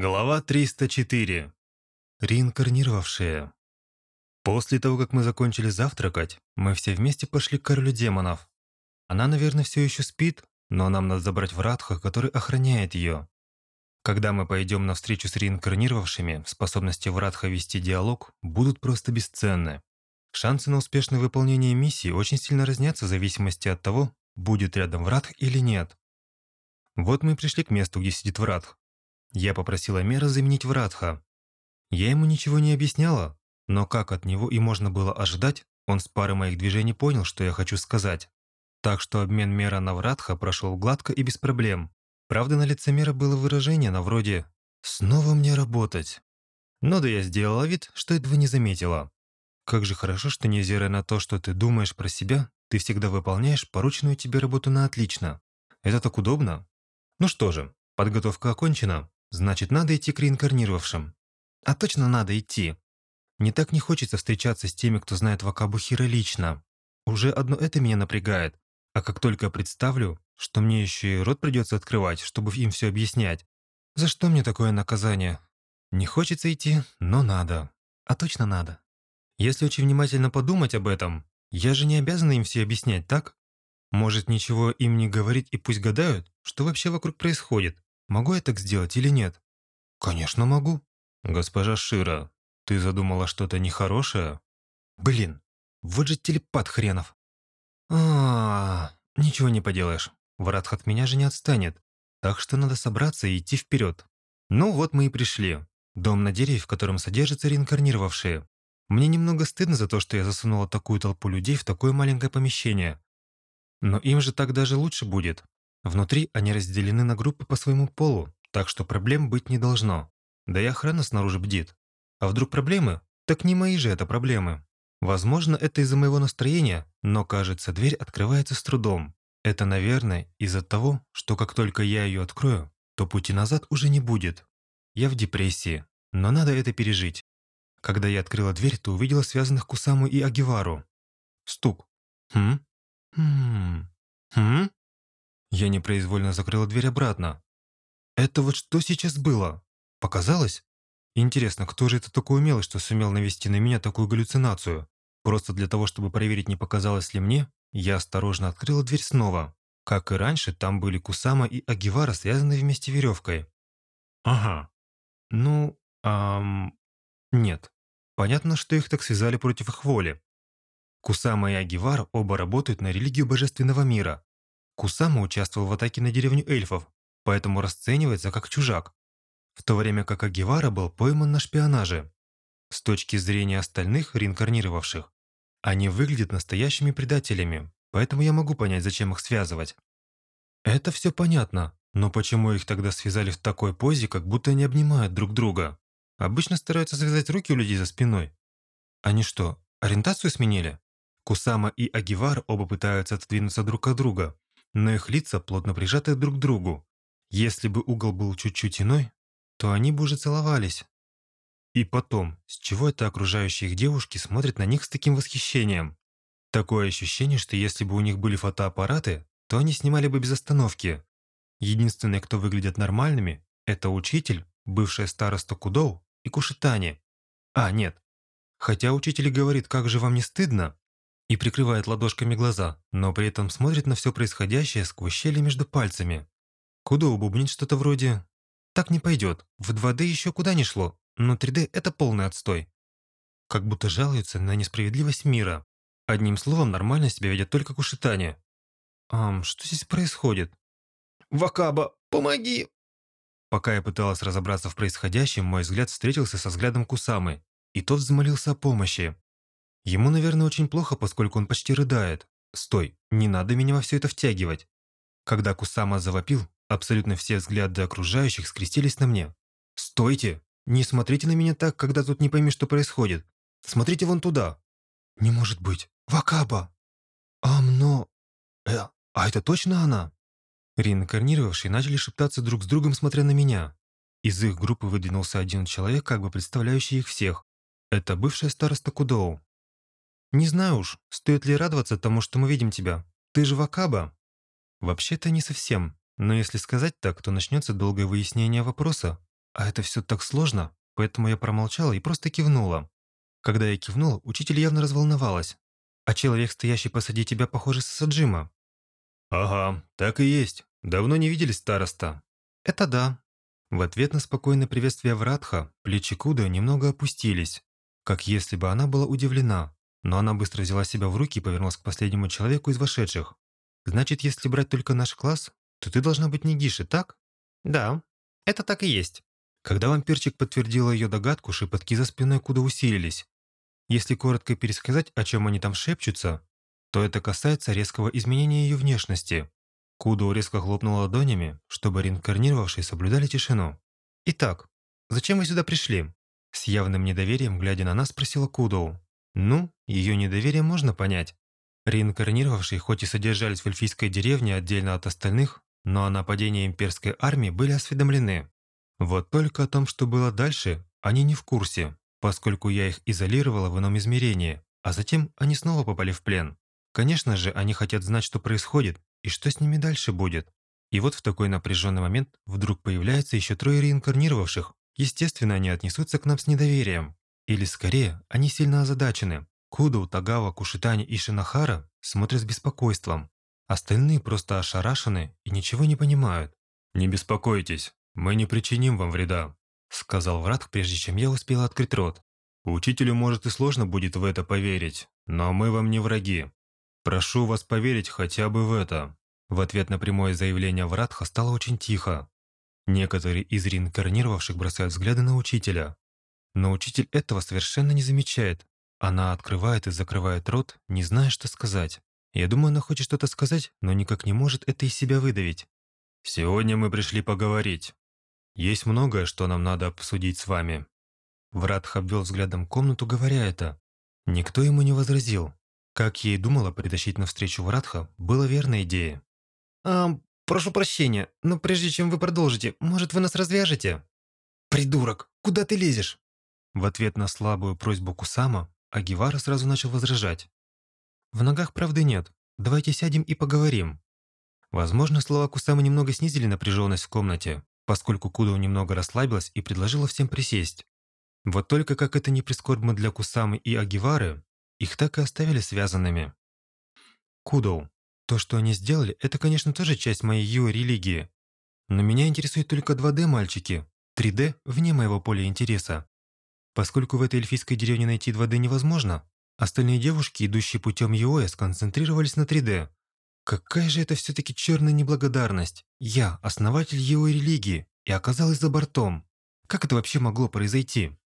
Глава 304. Реинкарнировавшие. После того, как мы закончили завтракать, мы все вместе пошли к королю демонов. Она, наверное, все еще спит, но нам надо забрать Вратха, который охраняет ее. Когда мы пойдем на встречу с реинкарнировавшими, способности Вратха вести диалог будут просто бесценны. Шансы на успешное выполнение миссии очень сильно разнятся в зависимости от того, будет рядом Вратх или нет. Вот мы пришли к месту, где сидит Вратх. Я попросила Мера заменить Вратха. Я ему ничего не объясняла, но как от него и можно было ожидать, он с пары моих движений понял, что я хочу сказать. Так что обмен Мера на Вратха прошел гладко и без проблем. Правда, на лице Мера было выражение на вроде «Снова мне работать». Но да я сделала вид, что этого не заметила. Как же хорошо, что невзирая на то, что ты думаешь про себя, ты всегда выполняешь порученную тебе работу на отлично. Это так удобно. Ну что же, подготовка окончена. Значит, надо идти к реинкарнировавшим. А точно надо идти. Не так не хочется встречаться с теми, кто знает Вакабу лично. Уже одно это меня напрягает. А как только представлю, что мне еще и рот придется открывать, чтобы им все объяснять. За что мне такое наказание? Не хочется идти, но надо. А точно надо. Если очень внимательно подумать об этом, я же не обязана им все объяснять, так? Может, ничего им не говорить и пусть гадают, что вообще вокруг происходит. Могу я так сделать или нет? Конечно, могу. Госпожа Шира, ты задумала что-то нехорошее? Блин, вот же телепат хренов. А, -а, -а ничего не поделаешь. Варатх от меня же не отстанет. Так что надо собраться и идти вперед. Ну вот мы и пришли. Дом на дереве, в котором содержатся реинкарнировавшие. Мне немного стыдно за то, что я засунула такую толпу людей в такое маленькое помещение. Но им же так даже лучше будет. Внутри они разделены на группы по своему полу, так что проблем быть не должно. Да и охрана снаружи бдит. А вдруг проблемы? Так не мои же это проблемы. Возможно, это из-за моего настроения, но, кажется, дверь открывается с трудом. Это, наверное, из-за того, что как только я ее открою, то пути назад уже не будет. Я в депрессии, но надо это пережить. Когда я открыла дверь, то увидела связанных Кусаму и Агивару. Стук. Хм? Хм? Хм? Я непроизвольно закрыла дверь обратно. Это вот что сейчас было? Показалось? Интересно, кто же это такой умелый, что сумел навести на меня такую галлюцинацию? Просто для того, чтобы проверить, не показалось ли мне, я осторожно открыла дверь снова. Как и раньше, там были Кусама и Агивара, связанные вместе веревкой. Ага. Ну, ам... Нет. Понятно, что их так связали против их воли. Кусама и Агивара оба работают на религию божественного мира, Кусама участвовал в атаке на деревню эльфов, поэтому расценивается как чужак, в то время как Агивара был пойман на шпионаже. С точки зрения остальных реинкарнировавших, они выглядят настоящими предателями, поэтому я могу понять, зачем их связывать. Это все понятно, но почему их тогда связали в такой позе, как будто они обнимают друг друга? Обычно стараются связать руки у людей за спиной. Они что, ориентацию сменили? Кусама и Агивар оба пытаются отодвинуться друг от друга, но их лица плотно прижаты друг к другу. Если бы угол был чуть-чуть иной, то они бы уже целовались. И потом, с чего это окружающие их девушки смотрят на них с таким восхищением? Такое ощущение, что если бы у них были фотоаппараты, то они снимали бы без остановки. Единственные, кто выглядят нормальными, это учитель, бывшая староста Кудоу и Кушитани. А, нет. Хотя учитель говорит, как же вам не стыдно, и прикрывает ладошками глаза, но при этом смотрит на все происходящее сквозь щели между пальцами. Куда убубнить что-то вроде «Так не пойдет, в 2D еще куда не шло, но 3D – это полный отстой». Как будто жалуются на несправедливость мира. Одним словом, нормально себя ведет только Кушитане. Ам, что здесь происходит? «Вакаба, помоги!» Пока я пыталась разобраться в происходящем, мой взгляд встретился со взглядом Кусамы, и тот взмолился о помощи. Ему, наверное, очень плохо, поскольку он почти рыдает. Стой, не надо меня во все это втягивать. Когда Кусама завопил, абсолютно все взгляды окружающих скрестились на мне. «Стойте! Не смотрите на меня так, когда тут не пойми, что происходит. Смотрите вон туда!» «Не может быть! Вакаба!» «Амно... Э, а это точно она?» Реинкарнировавшие начали шептаться друг с другом, смотря на меня. Из их группы выдвинулся один человек, как бы представляющий их всех. Это бывшая староста Кудоу. Не знаю уж, стоит ли радоваться тому, что мы видим тебя. Ты же Вакаба. Вообще-то не совсем, но если сказать так, то начнется долгое выяснение вопроса, а это все так сложно, поэтому я промолчала и просто кивнула. Когда я кивнула, учитель явно разволновалась. А человек, стоящий посади тебя, похоже, Саджима. Ага, так и есть. Давно не виделись, староста. Это да. В ответ на спокойное приветствие Вратха, плечи Куда немного опустились, как если бы она была удивлена. Но она быстро взяла себя в руки и повернулась к последнему человеку из вошедших. «Значит, если брать только наш класс, то ты должна быть не Гиши, так?» «Да, это так и есть». Когда вампирчик подтвердила ее догадку, шепотки за спиной Куда усилились. Если коротко пересказать, о чем они там шепчутся, то это касается резкого изменения ее внешности. Кудо резко хлопнул ладонями, чтобы реинкарнировавшие соблюдали тишину. «Итак, зачем вы сюда пришли?» С явным недоверием, глядя на нас, спросила Кудоу. Ну, ее недоверие можно понять. Реинкарнировавшие хоть и содержались в эльфийской деревне отдельно от остальных, но о нападении имперской армии были осведомлены. Вот только о том, что было дальше, они не в курсе, поскольку я их изолировала в ином измерении, а затем они снова попали в плен. Конечно же, они хотят знать, что происходит и что с ними дальше будет. И вот в такой напряженный момент вдруг появляется еще трое реинкарнировавших. Естественно, они отнесутся к нам с недоверием. Или скорее, они сильно озадачены. Куду, Тагава, Кушитани и Шинахара смотрят с беспокойством. Остальные просто ошарашены и ничего не понимают. «Не беспокойтесь, мы не причиним вам вреда», сказал Врат, прежде чем я успела открыть рот. «Учителю, может, и сложно будет в это поверить, но мы вам не враги. Прошу вас поверить хотя бы в это». В ответ на прямое заявление Вратха стало очень тихо. Некоторые из реинкарнировавших бросают взгляды на учителя. Но учитель этого совершенно не замечает. Она открывает и закрывает рот, не зная, что сказать. Я думаю, она хочет что-то сказать, но никак не может это из себя выдавить. «Сегодня мы пришли поговорить. Есть многое, что нам надо обсудить с вами». Вратх обвел взглядом комнату, говоря это. Никто ему не возразил. Как и думала, притащить навстречу Вратха было верной идеей. «А, прошу прощения, но прежде чем вы продолжите, может, вы нас развяжете?» «Придурок, куда ты лезешь?» В ответ на слабую просьбу Кусама, Агивара сразу начал возражать. «В ногах правды нет. Давайте сядем и поговорим». Возможно, слова Кусама немного снизили напряженность в комнате, поскольку Кудоу немного расслабилась и предложила всем присесть. Вот только как это не прискорбно для Кусамы и Агивары, их так и оставили связанными. Кудоу. То, что они сделали, это, конечно, тоже часть моей ю-религии. Но меня интересуют только 2D мальчики. 3D вне моего поля интереса. Поскольку в этой эльфийской деревне найти 2D невозможно, остальные девушки, идущие путем ЮО, сконцентрировались на 3D. Какая же это все-таки черная неблагодарность. Я, основатель его религии, и оказалась за бортом. Как это вообще могло произойти?